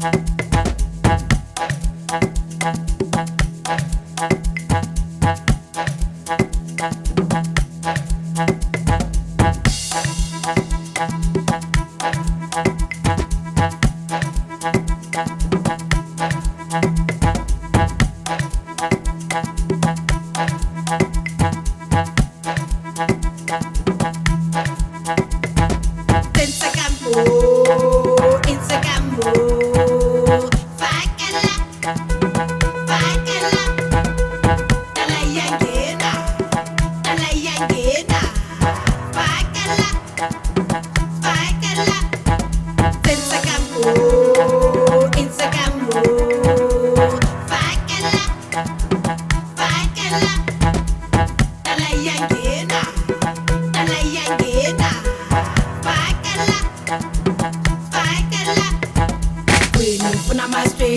It's a. It's a gamble.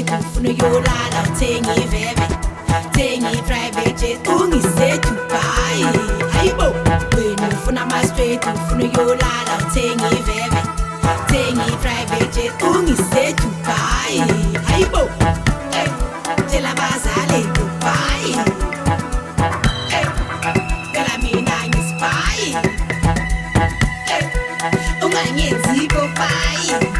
jet funu yo la la tengi veve tengi private jet ungi setu pai aibo wenu funa ma straight funu yo la la tengi veve tengi private jet ungi setu pai aibo te la bazale tu pai Unganyenzi ko pai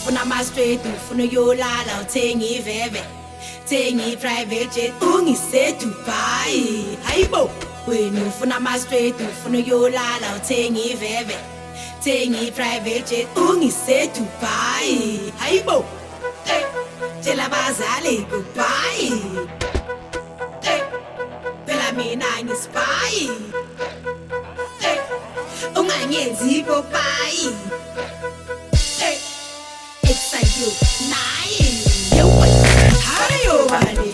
ngifuna ama-straight ngifuna ukuyolala uthenge iveve thenga i-private jet. Ungisedubayi hayibo wena ufuna ama-straight ngifuna ukuyolala uthenge iveve thenga i-private jet. Ungisedubayi hayibo hey, tshela abazali goodbye. Hey, phela mina ngispayi hey, ungangenzi popayi How do you money?